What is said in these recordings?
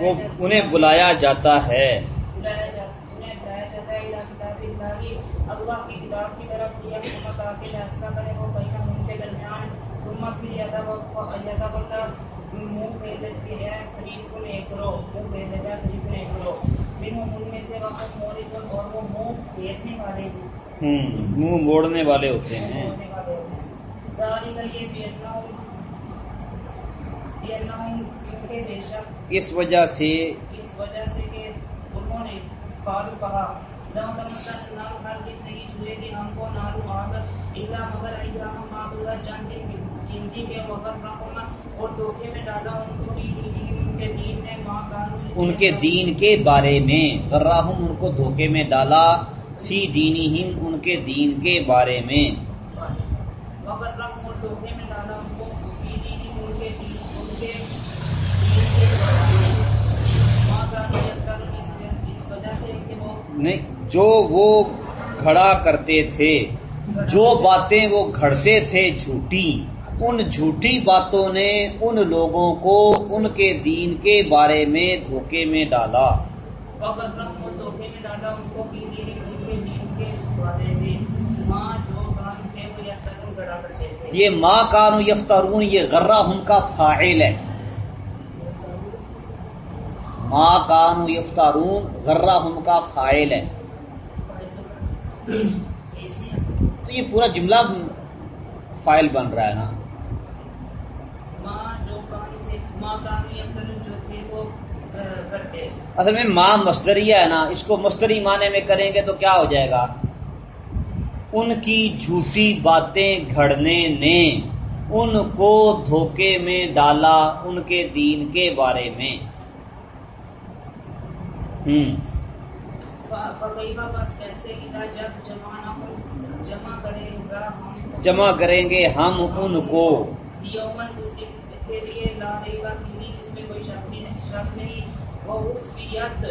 وہ انہیں بلایا جاتا ہے۔ اللہ کی کتاب کی طرف یہ حکومت آ کے فیصلہ کرے وہ درمیان یدا بندہ منہ پھیر دیتی ہے خرید کو نہیں کرو منہ دیتا ہے خرید کو نہیں کرو۔ بن ان میں سے وقت مورد اور وہ منہ پھیرنے والے ہیں۔ ہوں منہ موڑنے والے ہوتے ہیں۔ داری کا یہ بے شک اس وجہ سے اس وجہ سے کہ انہوں نے قالو کہا لو تمسک نار ہر کس نہیں چھوئے گی ہم کو نارو آگ الا مگر ایام معدودہ چند دن کے وقت رکھنا اور دھوکے میں ڈالا ان کو بھی ان کے دین ماں ان کے دین کے بارے میں غراہم ان کو دھوکے میں ڈالا فی دینہم ان کے دین کے بارے میں۔ وقت رکھ اور دھوکے میں ڈالا ان کو کے دین ان کے دین کے بارے میں۔ ماں کانو یذکرون اس- اس وجہ سے کہ وہ نہیں جو وہ گھڑا کرتے تھے جو باتیں وہ گھڑتے تھے جھوٹی ان جھوٹی باتوں نے ان لوگوں کو ان کے دین کے بارے میں دھوکے میں ڈالا۔ دھوکے میں ڈالا ان کو یہ ماں کانو یفترون، یہ غرہ ہم کا فاعل ہے۔ ماں کانو یفترون، غرہ ہم کا فاعل ہے۔ تو یہ پورا جملہ فائل بن رہا ہے نا ماں جو کام تھے ماں کام یذکرون جو تھے وہ آ، کرتے اصل میں ماں مستریہ ہے نا اس کو مستری معنی میں کریں گے تو کیا ہو جائے گا؟ ان کی جھوٹی باتیں گھڑنے نے ان کو دھوکے میں ڈالا ان کے دین کے بارے میں۔ ہوں۔ جمع کریں گے ہم ان کو۔ کے لیے لا ریبا فیہ جس میں کوئی شک نہیں شک نہیں وہ وفیت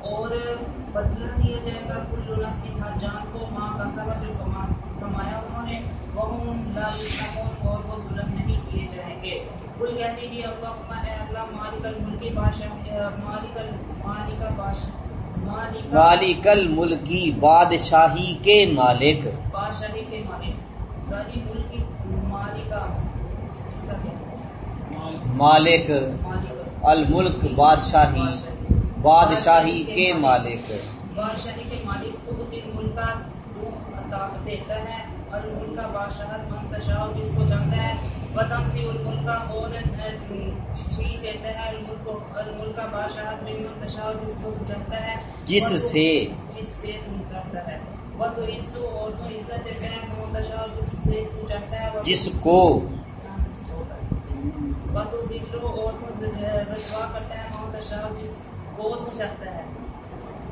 اور بدلہ دیا جائے گا۔ کل نفس ہر جان کو ماں کا جو کما- کمایا انہوں نے وہ لا یظلمون اور وہ ظلم نہیں کیے جائیں گے۔ کل کہہ دیجیے اللہ اے اللہ مالک الملک بادشاہ مالک ال- مالک بادشاہ مالک الملکی بادشاہی کے مالک۔ بادشاہی کے مالک ساری ملک کی مالکہ اس کا مالک الملک بادشاہی بادشاہی کے مالک۔ بادشاہی کے مالک خود دن ملک کا عطا دیتا ہے اور ملک کا بادشاہ منتشا جس کو ہے وطن سے الملک کا اور چھین دیتا ہے۔ الملک کو الملک کا بادشاہ میں منتشا جس کو چاہتا ہے جس سے؟ جس سے تم چاہتا ہے؟ وہ تو اس اور تو عزت دیتا ہے منتشا جس سے تو چاہتا ہے وہ جس کو؟ تو تو رسوا کرتا ہے جس تو چاہتا ہے۔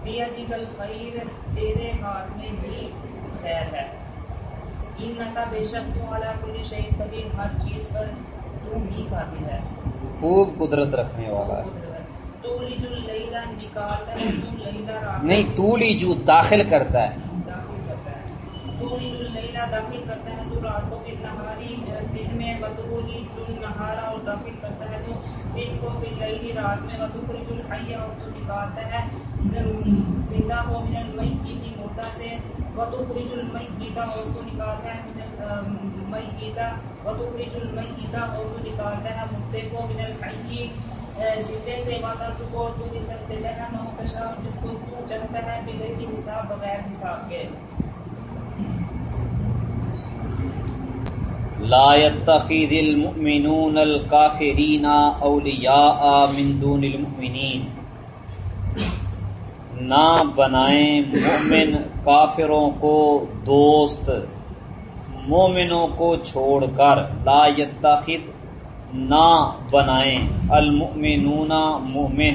بیدی کل خیر تیرے ہاتھ میں ہی خیر ہے۔ ان کا بے شک تو اعلیٰ کل شہید قدیر ہر چیز پر تو ہی قادر ہے۔ خوب قدرت رکھنے والا ہے۔ تو نکالتا ہے تو رات نہیں جو داخل کرتا ہے داخل کرتا ہے تو لج اللیلہ داخل کرتا ہے تو رات کو پھر نہاری دن میں وطولی جو نہارا اور داخل کرتا ہے تو دن کو پھر لیلی رات میں وطولی جو الحیہ اور تو نکالتا ہے زندہ کو من المئی المیتی مردہ سے وتخرج المیت اور کو نکالتا ہے من المیت وتخرج المیت اور کو نکالتا ہے مردے کو من الحی زندے سے وقت کو تو رزق دیتا ہے محتشا جس کو تو چاہتا ہے بغیر حساب بغیر حساب کے۔ لا يتخذ المؤمنون الكافرين اولیاء من دون المؤمنین۔ نہ بنائیں مومن کافروں کو دوست، مومنوں کو چھوڑ کر۔ لا یتخذ نہ بنائیں۔ المؤمنون مومن،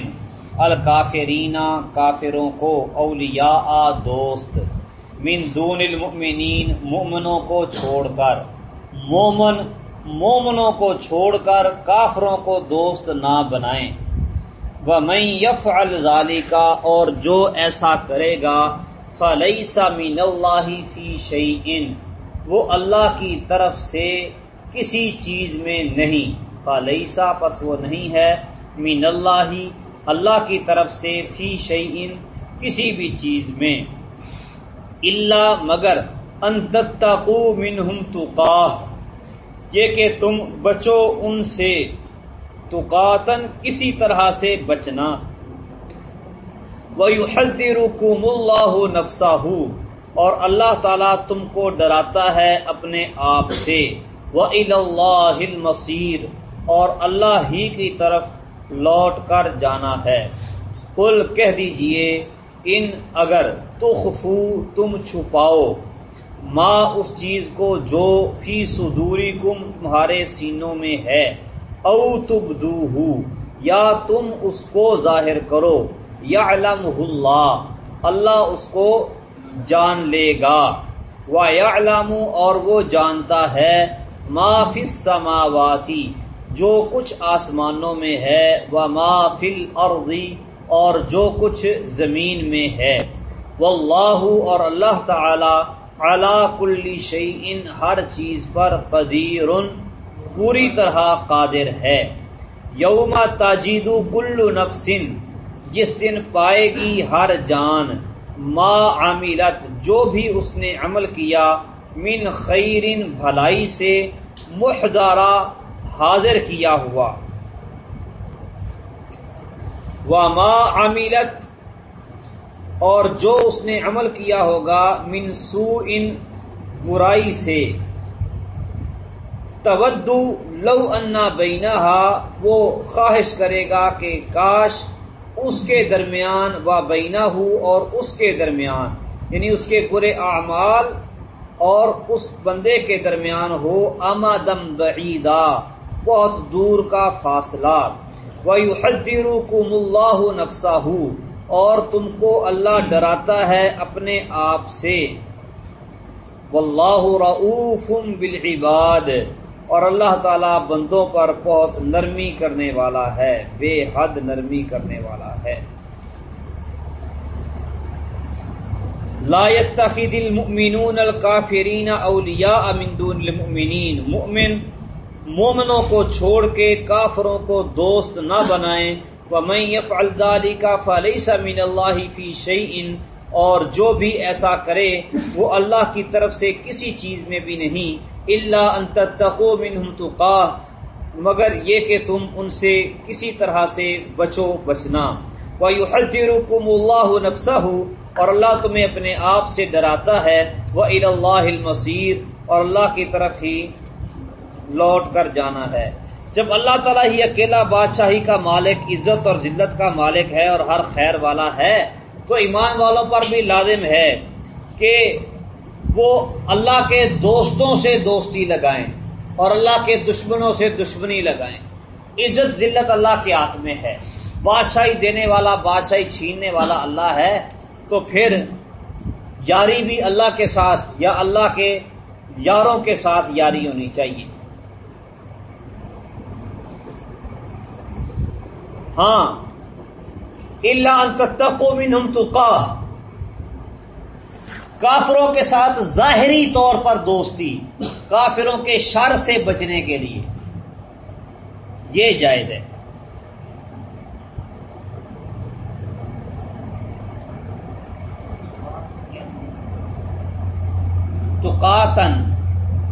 الکافرین کافروں کو اولیاء دوست۔ من دون المؤمنین مومنوں کو چھوڑ کر۔ مومن مومنوں کو چھوڑ کر کافروں کو دوست نہ بنائیں۔ و میں یف الزالی کا اور جو ایسا کرے گا فلیسا مین اللہ فی شعین وہ اللہ کی طرف سے کسی چیز میں نہیں۔ فلیسا پس وہ نہیں ہے۔ مین اللہ اللہ کی طرف سے فی شعین کسی بھی چیز میں۔ اللہ مگر انتقو منہم تقاہ، یہ کہ تم بچو ان سے تقاتن کسی طرح سے بچنا۔ وَيُحَذِّرُكُمُ اللَّهُ نَفْسَهُ، اور اللہ تعالیٰ تم کو ڈراتا ہے اپنے آپ سے۔ وَإِلَى اللَّهِ الْمَصِيرُ، اور اللہ ہی کی طرف لوٹ کر جانا ہے۔ قل کہہ دیجیے، ان اگر تخفو، تم چھپاؤ۔ ماں اس چیز کو جو فی صدوری کم تمہارے سینوں میں ہے، او تبدو یا تم اس کو ظاہر کرو یا اللہ اللہ اس کو جان لے گا۔ وہ یا اور وہ جانتا ہے، ما فی السماواتی، جو کچھ آسمانوں میں ہے وہ ما فی الارضی اور جو کچھ زمین میں ہے۔ واللہ، اور اللہ تعالی علا کل شعین ہر چیز پر قدیر پوری طرح قادر ہے۔ یوم تاجید کل نفسن جس دن پائے گی ہر جان، ما عاملت جو بھی اس نے عمل کیا، من خیرن بھلائی سے محدارا حاضر کیا ہوا۔ و ما عاملت اور جو اس نے عمل کیا ہوگا منسو ان برائی سے۔ تودو لو انا بینا وہ خواہش کرے گا کہ کاش اس کے درمیان و بینا ہو اور اس کے درمیان یعنی اس کے برے اعمال اور اس بندے کے درمیان ہو امدم بعیدا، بہت دور کا فاصلہ۔ وَيُحَدِّرُكُمُ اللَّهُ نَفْسَهُ۔ اور تم کو اللہ ڈراتا ہے اپنے آپ سے۔ واللہ رعوف بالعباد۔ اور اللہ تعالی بندوں پر بہت نرمی کرنے والا ہے، بے حد نرمی کرنے والا ہے۔ لا يتخذ المؤمنون الكافرین اولیاء من دون المؤمنین۔ مؤمن مومنوں کو چھوڑ کے کافروں کو دوست نہ بنائیں۔ وَمَن يَفْعَلْ ذَلِكَ فَلَيْسَ مِنَ اللَّهِ فِي شَيْءٍ۔ اور جو بھی ایسا کرے، وہ اللہ کی طرف سے کسی چیز میں بھی نہیں۔ الا ان تتقوا منهم تقاه مگر یہ کہ تم ان سے کسی طرح سے بچو، بچنا۔ وَيُحَذِّرُكُمُ اللَّهُ نَفْسَهُ۔ اور اللہ تمہیں اپنے آپ سے ڈراتا ہے۔ وَإِلَى اللَّهِ الْمَصِيرُ۔ اور اللہ کی طرف ہی لوٹ کر جانا ہے۔ جب اللہ تعالیٰ ہی اکیلا بادشاہی کا مالک، عزت اور ذلت کا مالک ہے اور ہر خیر والا ہے، تو ایمان والوں پر بھی لازم ہے کہ وہ اللہ کے دوستوں سے دوستی لگائیں اور اللہ کے دشمنوں سے دشمنی لگائیں۔ عزت، ذلت اللہ کے ہاتھ میں ہے۔ بادشاہی دینے والا، بادشاہی چھیننے والا اللہ ہے، تو پھر یاری بھی اللہ کے ساتھ یا اللہ کے یاروں کے ساتھ یاری ہونی چاہیے۔ ہاں. اللہ انتقو منہم تقاہ کافروں کے ساتھ ظاہری طور پر دوستی، کافروں کے شر سے بچنے کے لیے. یہ جائز ہے. تو قاتن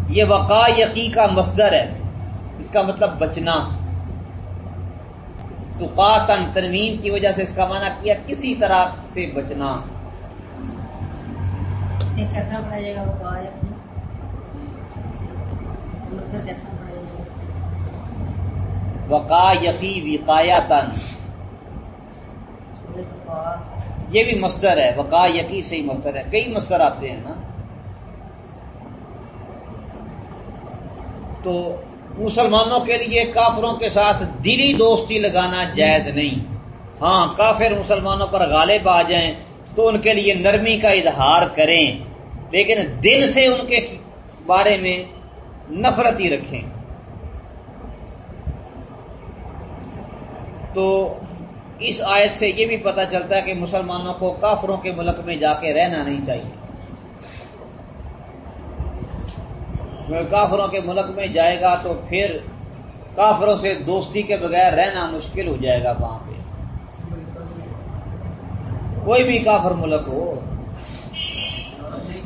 یہ وقا یقی کا مصدر ہے. اس کا مطلب بچنا. تو قاتن تنوین کی وجہ سے اس کا معنی کیا کسی طرح سے بچنا۔ کیسا جائے گا وقا یقی وقایا تن یہ بھی مستر ہے وقا یقی سے ہی مستر ہے۔ کئی مستر آتے ہیں نا۔ تو مسلمانوں کے لیے کافروں کے ساتھ دلی دوستی لگانا جائز نہیں۔ ہاں کافر مسلمانوں پر غالب آ جائیں تو ان کے لیے نرمی کا اظہار کریں، لیکن دل سے ان کے بارے میں نفرت ہی رکھیں۔ تو اس آیت سے یہ بھی پتہ چلتا ہے کہ مسلمانوں کو کافروں کے ملک میں جا کے رہنا نہیں چاہیے اگر کافروں کے ملک میں جائے گا تو پھر کافروں سے دوستی کے بغیر رہنا مشکل ہو جائے گا وہاں پہ۔ کوئی بھی کافر ملک ہو۔ نہیں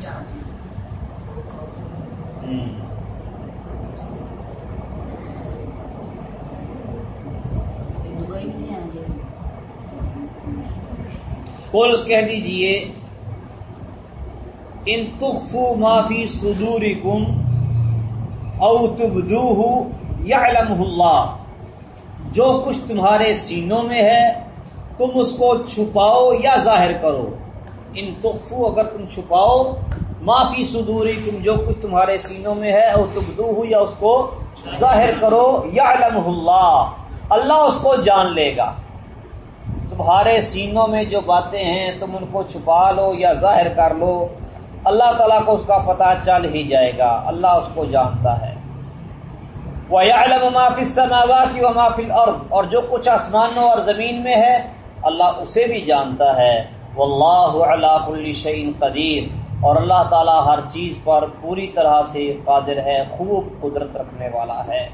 کہہ دیجیے، ان تخفو ما فی صدورکم او تبدوہ یعلمہ اللہ۔ جو کچھ تمہارے سینوں میں ہے، تم اس کو چھپاؤ یا ظاہر کرو۔ ان تخفو اگر تم چھپاؤ ما فی صدورکم جو کچھ تمہارے سینوں میں ہے، او تبدوہ یا اس کو ظاہر کرو یعلمہ اللہ۔ اللہ اس کو جان لے گا۔ تمہارے سینوں میں جو باتیں ہیں، تم ان کو چھپا لو یا ظاہر کر لو۔ اللہ تعالیٰ کو اس کا پتہ چل ہی جائے گا۔ اللہ اس کو جانتا ہے۔ وَيَعْلَمُ مَا فِي السَّمَاوَاتِ وَمَا فِي الْأَرْضِ۔ اور جو کچھ آسمانوں اور زمین میں ہے، اللہ اسے بھی جانتا ہے۔ واللہ علی کل شیء قدیر اور اللہ تعالیٰ ہر چیز پر پوری طرح سے قادر ہے، خوب قدرت رکھنے والا ہے۔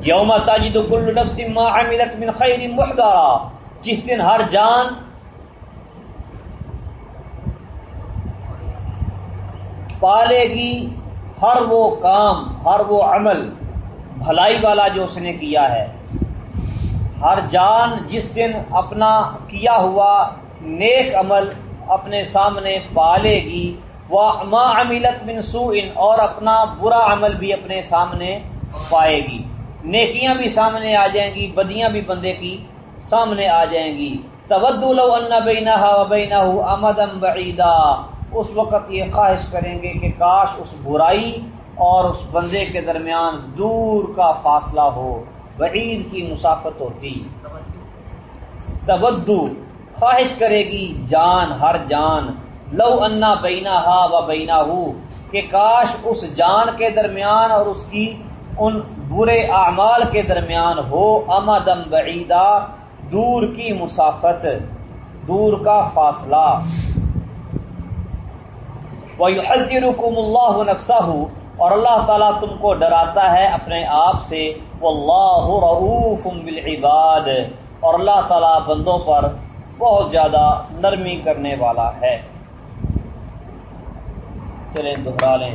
یوم تجد کل نفس ما عملت من خیر محضرا۔ جس دن ہر جان پالے گی، ہر وہ کام، ہر وہ عمل بھلائی والا جو اس نے کیا ہے۔ ہر جان جس دن اپنا کیا ہوا نیک عمل اپنے سامنے پالے گی، وہ ما عملت من اور اپنا برا عمل بھی اپنے سامنے پائے گی۔ نیکیاں بھی سامنے آ جائیں گی، بدیاں بھی بندے کی سامنے آ جائیں گی۔ تبدو لو ان امدم بعیدا۔ اس وقت یہ خواہش کریں گے کہ کاش اس برائی اور اس بندے کے درمیان دور کا فاصلہ ہو، وعید کی مسافت ہوتی۔ تبدو، خواہش کرے گی جان، ہر جان۔ لو انا بینا ہا و بینا کہ کاش اس جان کے درمیان اور اس کی ان برے اعمال کے درمیان ہو امدم بعیدا دور کی مسافت، دور کا فاصلہ۔ وَيُحَذِّرُكُمُ اللَّهُ نَفْسَهُ اور اللہ تعالیٰ تم کو ڈراتا ہے اپنے آپ سے واللہ رعوف بالعباد۔ اور اللہ تعالیٰ بندوں پر بہت زیادہ نرمی کرنے والا ہے۔ چلیں دہرا لیں۔